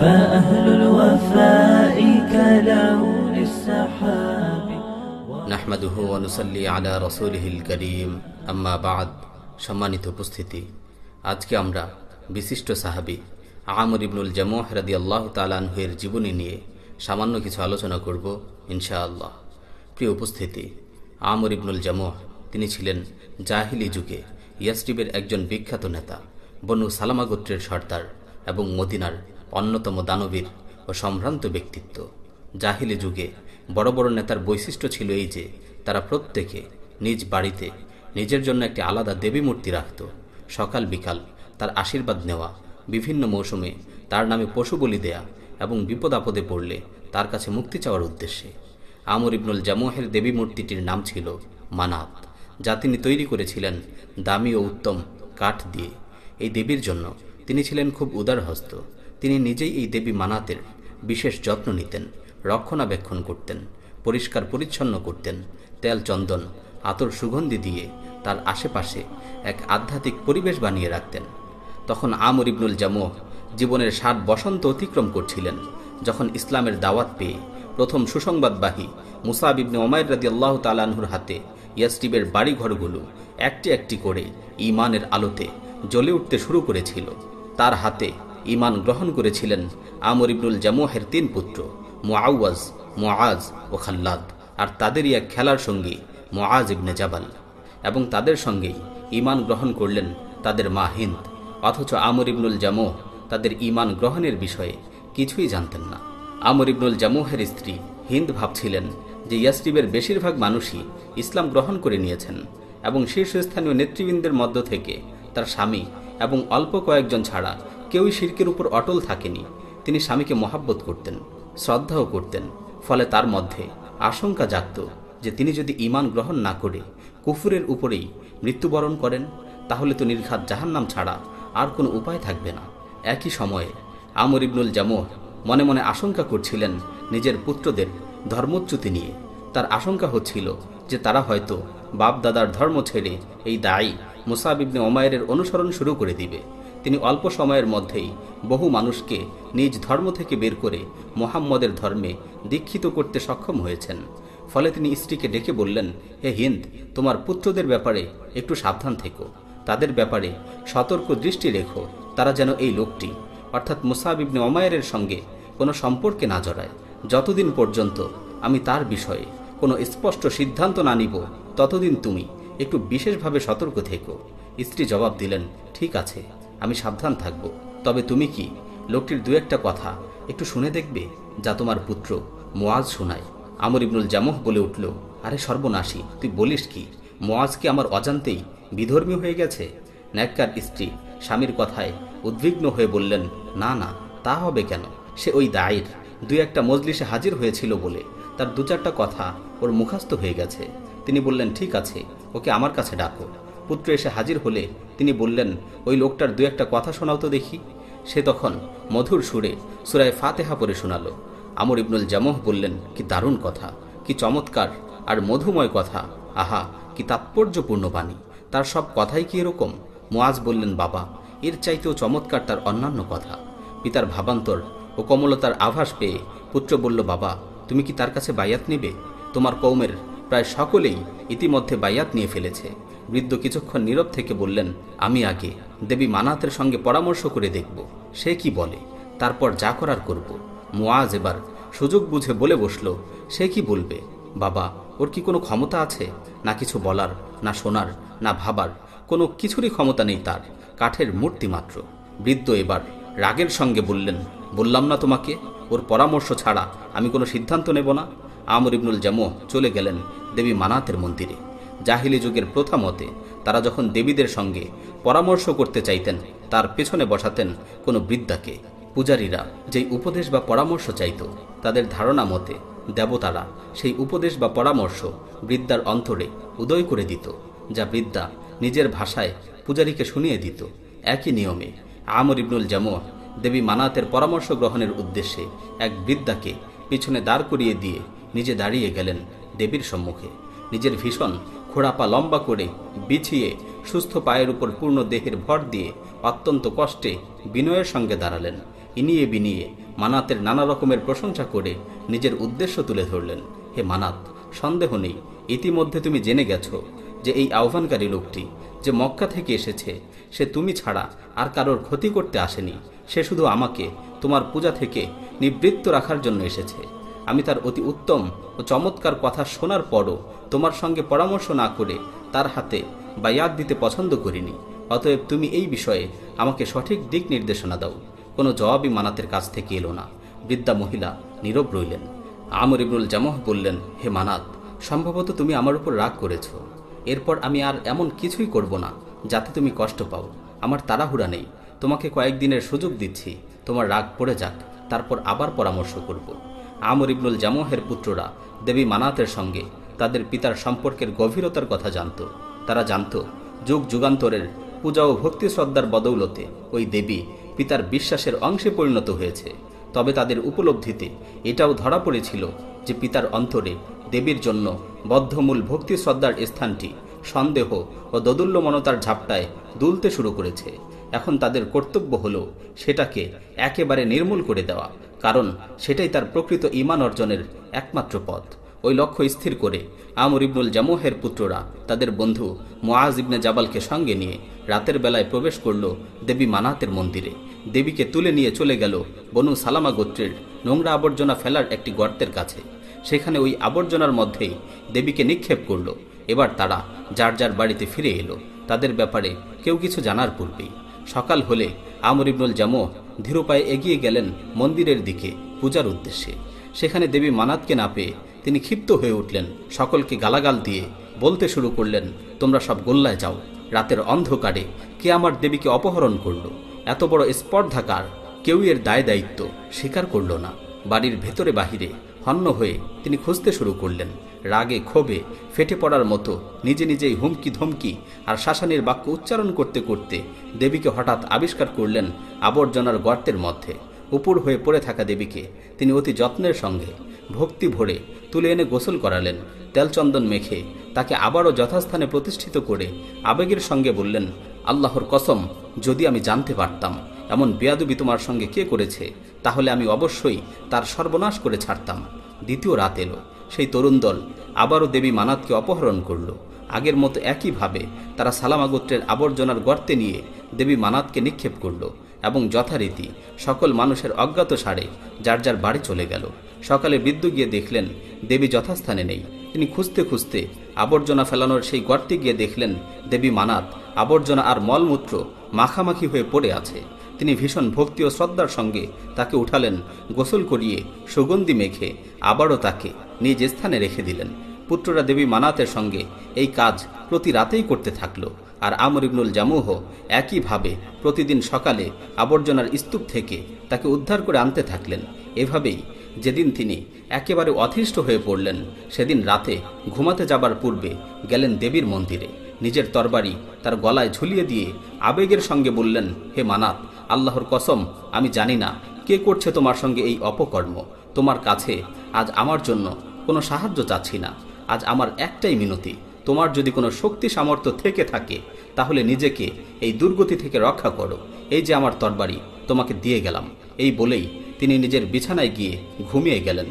فأهل الوفاء كلون السحاب নাহমাদুহু অনুসল্লি আলা রসুলহিল করিম আম্মা বাদ সম্মানিত উপস্থিতি আজকে আমরা বিশিষ্ট সাহাবি আমর ইবনুল জামুহ রাদি আল্লাহ তালানহের জীবনী নিয়ে সামান্য কিছু আলোচনা করব ইনশাআল্লাহ প্রিয় উপস্থিতি আমর ইবনুল জামুহ তিনি ছিলেন জাহিলি যুগে ইয়াসরিবের একজন বিখ্যাত নেতা বনু সালামা গোত্রের সর্দার এবং মদিনার অন্যতম দানবীর ও সম্ভ্রান্ত ব্যক্তিত্ব। জাহিলি যুগে বড় বড় নেতার বৈশিষ্ট্য ছিল এই যে, তারা প্রত্যেকে নিজ বাড়িতে নিজের জন্য একটি আলাদা দেবী মূর্তি রাখত। সকাল বিকাল তার আশীর্বাদ নেওয়া, বিভিন্ন মৌসুমে তার নামে পশু বলি দেয়া এবং বিপদ আপদে পড়লে তার কাছে মুক্তি চাওয়ার উদ্দেশ্যে। আমর ইবনুল জামুহের দেবী মূর্তিটির নাম ছিল মানাত, যা তিনি তৈরি করেছিলেন দামি ও উত্তম কাঠ দিয়ে। এই দেবীর জন্য তিনি ছিলেন খুব উদারহস্ত। তিনি নিজেই এই দেবী মানাতের বিশেষ যত্ন নিতেন, রক্ষণাবেক্ষণ করতেন, পরিষ্কার পরিচ্ছন্ন করতেন, তেল চন্দন, আতর সুগন্ধি দিয়ে তার আশেপাশে এক আধ্যাত্মিক পরিবেশ বানিয়ে রাখতেন। তখন আমর ইবনুল জামুহ জীবনের ষাট বসন্ত অতিক্রম করছিলেন, যখন ইসলামের দাওয়াত পেয়ে প্রথম সুসংবাদবাহী মুসাব ইবনে ওমায়ের রাদি আল্লাহ তালানহুর হাতে ইয়াসটিবের বাড়িঘরগুলো একটি একটি করে ইমানের আলোতে জ্বলে উঠতে শুরু করেছিল। তার হাতে ইমান গ্রহণ করেছিলেন আমর ইবনুল জামুহের তিন পুত্র, মুআওয়াজ, মুআজ ও খাল্লাদ, আর তাদেরই এক খেলার সঙ্গী, মুআজ ইবনে জাবাল। এবং তাদের সঙ্গেই ইমান গ্রহণ করলেন তাদের মা হিন্দ, অথচ আমর ইবনুল জামুহ তাদের ইমান গ্রহণের বিষয়ে কিছুই জানতেন না। আমর ইবনুল জামুহের স্ত্রী হিন্দ ভাবছিলেন যে ইয়াসরিবের বেশিরভাগ মানুষই ইসলাম গ্রহণ করে নিয়েছেন এবং শীর্ষস্থানীয় নেতৃবৃন্দের মধ্য থেকে তার স্বামী এবং অল্প কয়েকজন ছাড়া কেউই শির্কের উপর অটল থাকেনি। তিনি স্বামীকে মহাব্বত করতেন, শ্রদ্ধাও করতেন, ফলে তার মধ্যে আশঙ্কা জাগত যে তিনি যদি ইমান গ্রহণ না করে কুফুরের উপরেই মৃত্যুবরণ করেন, তাহলে তো নির্ঘাত জাহান্নাম ছাড়া আর কোনো উপায় থাকবে না। একই সময়ে আমর ইবনুল জামুহ মনে মনে আশঙ্কা করছিলেন নিজের পুত্রদের ধর্মচ্যুতি নিয়ে। তার আশঙ্কা হচ্ছিল যে তারা হয়তো বাপ দাদার ধর্ম ছেড়ে এই দায়ী মুসাব ইবনে ওমায়ের অনুসরণ শুরু করে দিবে। তিনি অল্প সময়ের মধ্যেই বহু মানুষকে নিজ ধর্ম থেকে বের করে মোহাম্মদের ধর্মে দীক্ষিত করতে সক্ষম হয়েছেন। ফলে তিনি স্ত্রীকে ডেকে বললেন, হে হিন্দ, তোমার পুত্রদের ব্যাপারে একটু সাবধান থেকো। তাদের ব্যাপারে সতর্ক দৃষ্টি রেখো। তারা যেন এই লোকটি, অর্থাৎ মুসাব ইবনে ওমায়ের সঙ্গে কোনো সম্পর্কে না জড়ায়। যতদিন পর্যন্ত আমি তার বিষয়ে কোনো স্পষ্ট সিদ্ধান্ত না নিব, ততদিন তুমি একটু বিশেষভাবে সতর্ক থেকো। স্ত্রী জবাব দিলেন, ঠিক আছে, আমি সাবধান থাকব। তবে তুমি কি, লোকটির দু একটা কথা একটু শুনে দেখবে, যা তোমার পুত্র মোয়াজ শোনায়। আমর ইবনুল জামহ বলে উঠল, আরে সর্বনাশী, তুই বলিস কি, মোয়াজ কি আমার অজান্তেই বিধর্মী হয়ে গেছে? ন্যাক্কার স্ত্রী স্বামীর কথায় উদ্বিগ্ন হয়ে বললেন, না না, তা হবে কেন? সে ওই দায়ের। দুই একটা মজলিসে হাজির হয়েছিল বলে তার দু চারটা কথা ওর মুখাস্ত হয়ে গেছে। তিনি বললেন, ঠিক আছে, ওকে আমার কাছে ডাকো। পুত্র এসে হাজির হলে তিনি বললেন, ওই লোকটার দু একটা কথা শোনাও তো দেখি। সে তখন মধুর সুরে সুরায় ফাতেহা পরে শোনালো। আমর ইবনুল জামহ বললেন, কি দারুণ কথা, কি চমৎকার আর মধুময় কথা। আহা, কি তাৎপর্যপূর্ণ বাণী। তার সব কথাই কি এরকম? মোয়াজ বললেন, বাবা, এর চাইতেও চমৎকার তার অন্যান্য কথা। পিতার ভাবান্তর ও কমলতার আভাস পেয়ে পুত্র বলল, বাবা, তুমি কি তার কাছে বায়াত নেবে? তোমার কৌমের প্রায় সকলেই ইতিমধ্যে বায়াত নিয়ে ফেলেছে। বৃদ্ধ কিছুক্ষণ নীরব থেকে বললেন, আমি আগে দেবী মানাতের সঙ্গে পরামর্শ করে দেখব, সে কি বলে? তারপর যা করার করব। মোয়াজ এবার সুযোগ বুঝে বলে বসল, সে কি বলবে? বাবা, ওর কি কোনো ক্ষমতা আছে? না কিছু বলার, না শোনার, না ভাবার, কোনো কিছুরই ক্ষমতা নেই তার, কাঠের মূর্তি মাত্র। বৃদ্ধ এবার রাগের সঙ্গে বললেন বললাম না তোমাকে, ওর পরামর্শ ছাড়া আমি কোনো সিদ্ধান্ত নেব না। আমর ইবনুল জামো চলে গেলেন দেবী মানাতের মন্দিরে। জাহিলি যুগের প্রথা মতে তারা যখন দেবীদের সঙ্গে পরামর্শ করতে চাইতেন, তার পেছনে বসাতেন কোনো বৃদ্ধাকে। পূজারীরা যেই উপদেশ বা পরামর্শ চাইত, তাদের ধারণা মতে দেবতারা সেই উপদেশ বা পরামর্শ বৃদ্ধার অন্তরে উদয় করে দিত, যা বৃদ্ধা নিজের ভাষায় পূজারীকে শুনিয়ে দিত। একই নিয়মে আমর ইবনুল জামুয়া দেবী মানাতের পরামর্শ গ্রহণের উদ্দেশ্যে এক বৃদ্ধাকে পিছনে দাঁড় করিয়ে দিয়ে নিজে দাঁড়িয়ে গেলেন দেবীর সম্মুখে। নিজের ভীষণ খোড়াপা লম্বা করে বিছিয়ে সুস্থ পায়ের উপর পূর্ণ দেহের ভর দিয়ে অত্যন্ত কষ্টে বিনয়ের সঙ্গে দাঁড়ালেন। ইনিয়ে বিনিয়ে মানাতের নানা রকমের প্রশংসা করে নিজের উদ্দেশ্য তুলে ধরলেন। হে মানাত, সন্দেহ নেই, ইতিমধ্যে তুমি জেনে গেছো যে এই আহ্বানকারী লোকটি যে মক্কা থেকে এসেছে সে তুমি ছাড়া আর কারোর ক্ষতি করতে আসেনি। সে শুধু আমাকে, তোমার পূজা থেকে নিবৃত্ত রাখার জন্য এসেছে। আমি তার অতি উত্তম ও চমৎকার কথা শোনার পরও তোমার সঙ্গে পরামর্শ না করে তার হাতে বায়াত দিতে পছন্দ করিনি। অতএব তুমি এই বিষয়ে আমাকে সঠিক দিক নির্দেশনা দাও। কোনো জবাবই মানাতের কাছ থেকে এলো না। বৃদ্ধা মহিলা নীরব রইলেন। আমর ইবনুল জামহ বললেন, হে মানাত, সম্ভবত তুমি আমার উপর রাগ করেছ। এরপর আমি আর এমন কিছুই করব না। যাতে তুমি কষ্ট পাও। আমার তাড়াহুড়া নেই। তোমাকে কয়েকদিনের সুযোগ দিচ্ছি। তোমার রাগ পড়ে যাক। তারপর আবার পরামর্শ করব। আমর ইবনুল জামহের পুত্ররা দেবী মানাতের সঙ্গে তাদের পিতার সম্পর্কের গভীরতার কথা জানত। তারা জানত, যুগ যুগান্তরের পূজা ও ভক্তি শ্রদ্ধার বদৌলতে ওই দেবী পিতার বিশ্বাসের অংশে পরিণত হয়েছে। তবে তাদের উপলব্ধিতে এটাও ধরা পড়েছিল যে পিতার অন্তরে দেবীর জন্য বদ্ধমূল ভক্তি শ্রদ্ধার স্থানটি সন্দেহ ও দোদুল্যমনতার ঝাপটায় দুলতে শুরু করেছে। এখন তাদের কর্তব্য হল সেটাকে একেবারে নির্মূল করে দেওয়া, কারণ সেটাই তার প্রকৃত ইমান অর্জনের একমাত্র পথ। ওই লক্ষ্য স্থির করে আমর ইবনুল জামুহের পুত্ররা তাদের বন্ধু মোয়াজ ইবনে জাবালকে সঙ্গে নিয়ে রাতের বেলায় প্রবেশ করল দেবী মানাতের মন্দিরে। দেবীকে তুলে নিয়ে চলে গেল বনু সালামা গোত্রের নোংরা আবর্জনা ফেলার একটি গর্তের কাছে। সেখানে ওই আবর্জনার মধ্যেই দেবীকে নিক্ষেপ করল। এবার তারা যার যার বাড়িতে ফিরে এলো, তাদের ব্যাপারে কেউ কিছু জানার পূর্বেই। সকাল হলে আমর ইবনুল জামো ধীরোপায়ে এগিয়ে গেলেন মন্দিরের দিকে পূজার উদ্দেশ্যে। সেখানে দেবী মানাতকে না পেয়ে তিনি ক্ষিপ্ত হয়ে উঠলেন, সকলকে গালাগাল দিয়ে বলতে শুরু করলেন, তোমরা সব গোল্লায় যাও, রাতের অন্ধকারে কে আমার দেবীকে অপহরণ করল? এত বড় স্পর্ধাকার কেউ এর দায় দায়িত্ব স্বীকার করল না। বাড়ির ভেতরে বাহিরে হন্য হয়ে তিনি খুঁজতে শুরু করলেন। রাগে ক্ষোভে ফেটে পড়ার মতো নিজে নিজেই হুমকি ধমকি আর শাসানির বাক্য উচ্চারণ করতে করতে দেবীকে হঠাৎ আবিষ্কার করলেন আবর্জনার গর্তের মধ্যে। উপর হয়ে পড়ে থাকা দেবীকে তিনি অতি যত্নের সঙ্গে ভক্তি ভরে তুলে এনে গোসল করালেন। তেলচন্দন মেখে তাকে আবারও যথাস্থানে প্রতিষ্ঠিত করে আবেগের সঙ্গে বললেন, আল্লাহর কসম, যদি আমি জানতে পারতাম এমন বেয়াদুবি তোমার সঙ্গে কে করেছে? তাহলে আমি অবশ্যই তার সর্বনাশ করে ছাড়তাম। দ্বিতীয় রাত এলো। সেই তরুণ দল আবারও দেবী মানাতকে অপহরণ করল। আগের মতো একইভাবে তারা সালামা গোত্রের আবর্জনার গর্তে নিয়ে দেবী মানাতকে নিক্ষেপ করল এবং যথারীতি সকল মানুষের অজ্ঞাত সারে যার যার বাড়ি চলে গেল। সকালে বৃদ্ধ গিয়ে দেখলেন দেবী যথাস্থানে নেই। তিনি খুঁজতে খুঁজতে আবর্জনা ফেলানোর সেই গর্তে গিয়ে দেখলেন দেবী মানাত আবর্জনা আর মলমূত্র মাখামাখি হয়ে পড়ে আছে। তিনি ভীষণ ভক্তি ও শ্রদ্ধার সঙ্গে তাকে উঠালেন, গোসল করিয়ে সুগন্ধি মেখে আবারও তাকে নিজ স্থানে রেখে দিলেন। পুত্ররা দেবী মানাতের সঙ্গে এই কাজ প্রতি রাতেই করতে থাকল আর আমর ইবনুল জামুহ একইভাবে প্রতিদিন সকালে আবর্জনার স্তূপ থেকে তাকে উদ্ধার করে আনতে থাকলেন। এভাবেই যেদিন তিনি একেবারে অথিষ্ঠ হয়ে পড়লেন, সেদিন রাতে ঘুমাতে যাবার পূর্বে গেলেন দেবীর মন্দিরে। নিজের তরবারি তার গলায় ঝুলিয়ে দিয়ে আবেগের সঙ্গে বললেন, হে মানাত আল্লাহর কসম, আমি জানি না কে করছে তোমার সঙ্গে এই অপকর্ম। তোমার কাছে আজ আমার জন্য কোনো সাহায্য চাচ্ছি না। আজ আমার একটাই মিনতি, তোমার যদি কোনো শক্তি সামর্থ্য থেকে থাকে, তাহলে নিজেকে এই দুর্গতি থেকে রক্ষা করো। এই যে আমার তরবারি, তোমাকে দিয়ে গেলাম। এই বলেই তিনি নিজের বিছানায় গিয়ে ঘুমিয়ে গেলেন।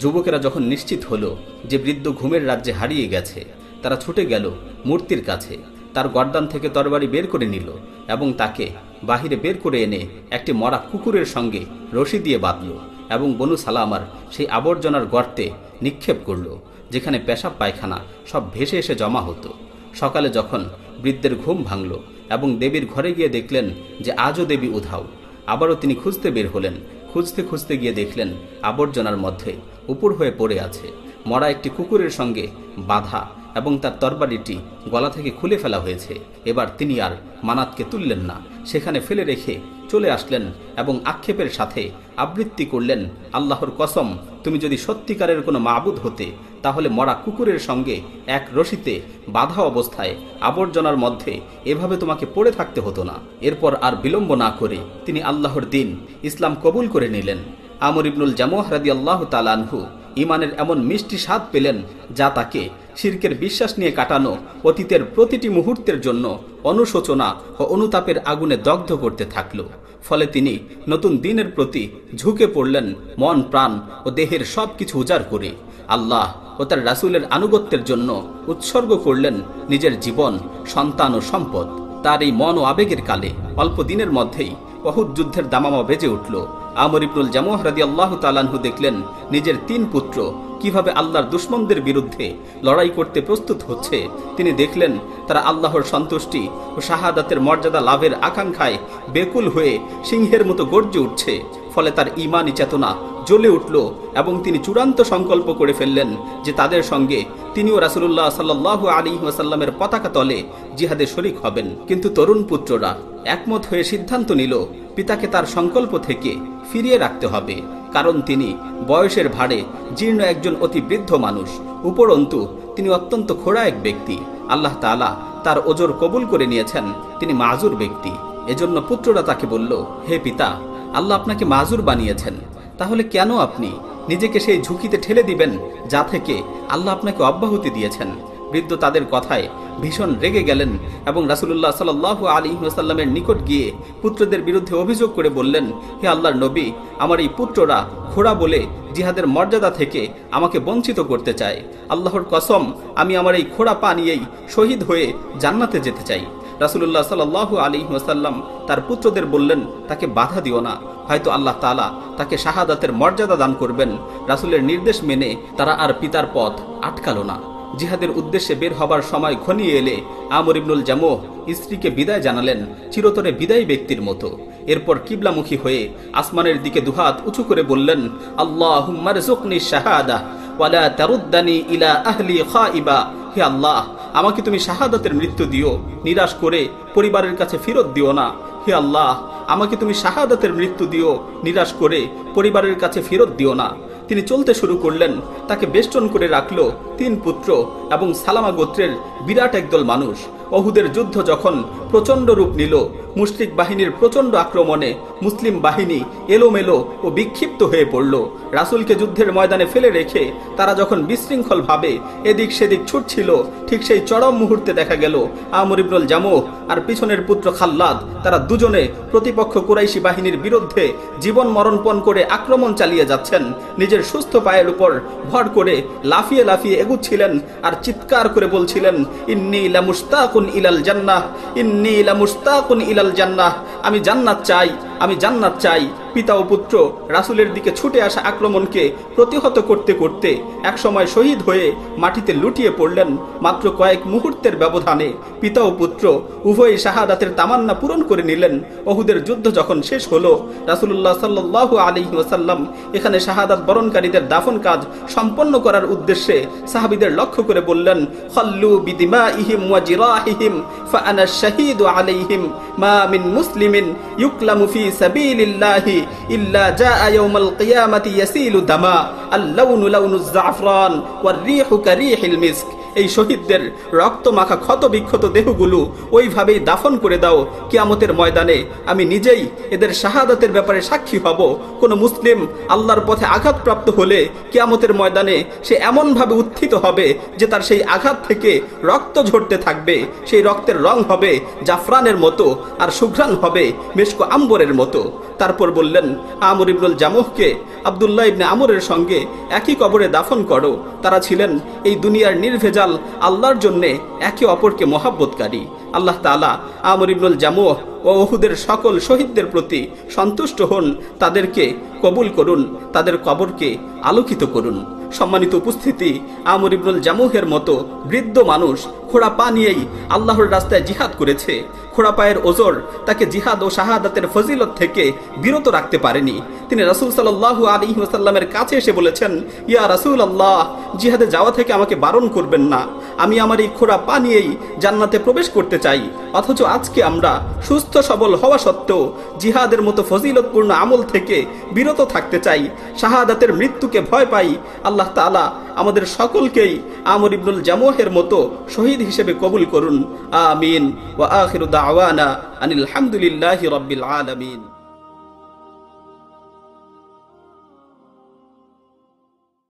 যুবকেরা যখন নিশ্চিত হলো যে বৃদ্ধ ঘুমের রাজ্যে হারিয়ে গেছে, তারা ছুটে গেল মূর্তির কাছে। তার গর্দান থেকে তরবারি বের করে নিল এবং তাকে বাহিরে বের করে এনে একটি মরা কুকুরের সঙ্গে রশি দিয়ে বাঁধল এবং বনু সালামার সেই আবর্জনার গর্তে নিক্ষেপ করল, যেখানে পেশাব পায়খানা সব ভেসে এসে জমা হতো। সকালে যখন বৃদ্ধের ঘুম ভাঙল এবং দেবীর ঘরে গিয়ে দেখলেন যে আজও দেবী উধাও, আবারও তিনি খুঁজতে বের হলেন, খুঁজতে খুঁজতে গিয়ে দেখলেন আবর্জনার মধ্যে উপর হয়ে পড়ে আছে মরা একটি কুকুরের সঙ্গে বাধা এবং তার তরবারিটি গলা থেকে খুলে ফেলা হয়েছে। এবার তিনি আর মানাতকে তুললেন না। সেখানে ফেলে রেখে চলে আসলেন এবং আক্ষেপের সাথে আবৃত্তি করলেন, আল্লাহর কসম, তুমি যদি সত্যিকারের কোনো মাবুদ হতে, তাহলে মরা কুকুরের সঙ্গে এক রশিতে বাধা অবস্থায় আবর্জনার মধ্যে এভাবে তোমাকে পড়ে থাকতে হতো না। এরপর আর বিলম্ব না করে তিনি আল্লাহর দিন ইসলাম কবুল করে নিলেন। আমর ইবনুল জামোহ রাদি আল্লাহ তালানহু ইমানের এমন মিষ্টি স্বাদ পেলেন যা তাকে শির্কের বিশ্বাস নিয়ে কাটানো অতীতের প্রতিটি মুহূর্তের জন্য অনুশোচনা ও অনুতাপের আগুনে দগ্ধ করতে থাকল। ফলে তিনি নতুন দিনের প্রতি ঝুঁকে পড়লেন মন, প্রাণ ও দেহের সব কিছু উজাড় করে। আল্লাহ ও তার রাসুলের আনুগত্যের জন্য উৎসর্গ করলেন নিজের জীবন, সন্তান ও সম্পদ। তার এই মন ও আবেগের কালে অল্প দিনের মধ্যেই অহুদ যুদ্ধের দামামা বেজে উঠল। আমর ইবনুল জামোহ রাদি আল্লাহ তালানহু দেখলেন, নিজের তিন পুত্র কীভাবে আল্লাহর দুশ্মনদের বিরুদ্ধে লড়াই করতে প্রস্তুত হচ্ছে? তিনি দেখলেন, তারা আল্লাহর সন্তুষ্টি ও শাহাদাতের মর্যাদা লাভের আকাঙ্ক্ষায় বেকুল হয়ে সিংহের মতো গর্জে উঠছে। ফলে তার ইমানি চেতনা জ্বলে উঠল এবং তিনি চূড়ান্ত সংকল্প করে ফেললেন যে তাদের সঙ্গে তিনিও রাসুল্লাহ সাল্লাহ আলী ওয়াসাল্লামের পতাকা তলে জিহাদে শরিক হবেন। কিন্তু তরুণ পুত্ররা একমত হয়ে সিদ্ধান্ত নিল, পিতাকে তার সংকল্প থেকে ফিরিয়ে রাখতে হবে। কারণ তিনি বয়সের ভারে জীর্ণ একজন অতি বৃদ্ধ মানুষ। উপরন্তু, তিনি অত্যন্ত খোড়া এক ব্যক্তি। আল্লাহ তালা তার ওজোর কবুল করে নিয়েছেন, তিনি মাজুর ব্যক্তি। এজন্য পুত্ররা তাকে বলল, হে পিতা, আল্লাহ আপনাকে মাজুর বানিয়েছেন। তাহলে কেন আপনি নিজেকে সেই ঝুঁকিতে ঠেলে দিবেন, যা থেকে আল্লাহ আপনাকে অব্যাহতি দিয়েছেন? বৃদ্ধ তাদের কথায় ভীষণ রেগে গেলেন এবং রাসুল্লাহ সাল আলী সাল্লামের নিকট গিয়ে পুত্রদের বিরুদ্ধে অভিযোগ করে বললেন, হে আল্লাহর নবী, আমার এই পুত্ররা খোড়া বলে জিহাদের মর্যাদা থেকে আমাকে বঞ্চিত করতে চায়। আল্লাহর কসম, আমি আমার এই খোড়া পা নিয়েই শহীদ হয়ে জান্নাতে যেতে চাই। রাসুল্লাহ সাল আলী ওসাল্লাম তার পুত্রদের বললেন, তাকে বাধা দিও না। হয়তো আল্লাহ তালা তাকে শাহাদাতের মর্যাদা দান করবেন। রাসুলের নির্দেশ মেনে তারা আর পিতার পথ আটকালো না। জিহাদের উদ্দেশ্যে বের হবার সময় ঘনিয়ে এলে আমর ইবনুল জামোহ স্ত্রীকে বিদায় জানালেন চিরতরে বিদায়ী ব্যক্তির মতো। এরপর কিবলামুখী হয়ে আসমানের দিকে দুহাত উঁচু করে বললেন আল্লাহ শাহাদা ওয়ালা তারুদ্দানি ইলা আহলি খাইবা। হে আল্লাহ, আমাকে তুমি শাহাদাতের মৃত্যু দিও, নিরাশ করে পরিবারের কাছে ফেরত দিও না। হে আল্লাহ, আমাকে তুমি শাহাদাতের মৃত্যু দিও, নিরাশ করে পরিবারের কাছে ফেরত দিও না। তিনি চলতে শুরু করলেন। তাকে বেষ্টন করে রাখল তিন পুত্র এবং সালামা গোত্রের বিরাট একদল মানুষ। অহুদের যুদ্ধ যখন প্রচণ্ড রূপ নিল মুসলিক বাহিনীর প্রচণ্ড আক্রমণে মুসলিম বাহিনী এলোমেলো ও বিক্ষিপ্ত হয়ে পড়ল। রাসুলকে যুদ্ধের ময়দানে ফেলে রেখে তারা যখন বিশৃঙ্খলভাবে এদিক সেদিক ছুটছিল, ঠিক সেই চরম মুহূর্তে দেখা গেল আমর ইবনুল জামো আর পিছনের পুত্র খাল্লাদ। তারা দুজনে প্রতিপক্ষ কুরাইশি বাহিনীর বিরুদ্ধে জীবন মরণপণ করে আক্রমণ চালিয়ে যাচ্ছেন। নিজের সুস্থ পায়ের উপর ভর করে লাফিয়ে লাফিয়ে এগুচ্ছিলেন আর চিৎকার করে বলছিলেন, ইন্নি লামুস্তাকুন ইলাল জান্নাহ, ইন্নি লামুস্তাকুন ইলাল জান্নাহ আমি জান্নাত চাই। আমি জান্নাত চাই। পিতা ও পুত্র, রাসুলের দিকে ছুটে আসা আক্রমণকে প্রতিহত করতে করতে একসময় শহীদ হয়ে মাটিতে লুটিয়ে পড়লেন মাত্র কয়েক মুহূর্তের ব্যবধানে। পিতা ও পুত্র উভয়ই শাহাদাতের তামান্না পূরণ করে নিলেন। অহুদের যুদ্ধ যখন শেষ হলো রাসুল্লাহ সাল্লাহ আলী ওসাল্লাম এখানে শাহাদাত বরণকারীদের দাফন কাজ সম্পন্ন করার উদ্দেশ্যে সাহাবিদের লক্ষ্য করে বললেন হল্লু বিদিমা ইহিম ওয়াজিরাহিম ফাআনা শাহিদু আলাইহিম, মা মিন মুসলিমিন ইউকলামু ফি في سبيل الله إلا جاء يوم القيامة يسيل دماء اللون لون الزعفران والريح كريح المسك. এই শহীদদের রক্ত মাখা ক্ষত বিক্ষত দেহগুলো ওইভাবেই দাফন করে দাও কিয়ামতের ময়দানে। আমি নিজেই এদের শাহাদাতের ব্যাপারে সাক্ষী হব। কোন মুসলিম আল্লাহর পথে আঘাতপ্রাপ্ত হলে কিয়ামতের ময়দানে সে এমনভাবে উত্থিত হবে যে তার সেই আঘাত থেকে রক্ত ঝরতে থাকবে। সেই রক্তের রং হবে জাফরানের মতো আর সুঘ্রাণ হবে মেশকো আম্বরের মতো। তারপর বললেন, আমর ইবনুল জামুহকে আবদুল্লাহ ইবনে আমরের সঙ্গে একই কবরে দাফন করো। তারা ছিলেন এই দুনিয়ার নির্ভেজাল আল্লাহর জন্যে একে অপরকে মহাব্বতকারী। আল্লাহ তালা আমর ইবনুল জামু ও ওহুদের সকল শহীদদের প্রতি সন্তুষ্ট হন, তাদেরকে কবুল করুন, তাদের কবরকে আলোকিত করুন। সম্মানিত উপস্থিতি, আমর ইবনুল জামুহের মতো বৃদ্ধ মানুষ খোড়া পা নিয়েই আল্লাহর রাস্তায় জিহাদ করেছে। খোড়া পায়ের ওজোর তাকে জিহাদ ও শাহাদাতের ফজিলত থেকে বিরত রাখতে পারেনি। তিনি রাসূল সাল্লাল্লাহু আলাইহি ওয়াসাল্লামের কাছে এসে বলেছেন, ইয়া রাসূল আল্লাহ জিহাদে যাওয়া থেকে আমাকে বারণ করবেন না। আমি আমার এই খোড়া পা নিয়েই জান্নাতে প্রবেশ করতে চাই। অথচ আজকে আমরা সুস্থ, সবল হওয়া সত্ত্বেও জিহাদের মতো ফজিলতপূর্ণ আমল থেকে বিরত থাকতে চাই। শাহাদাতের মৃত্যুকে ভয় পাই। আল্লাহ তাআলা আমাদের সকলকেই আমর ইবনুল জামোহের মতো শহীদ হিসেবে কবুল করুন। আমিন। ওয়া دعوانا أن الحمد لله رب العالمين.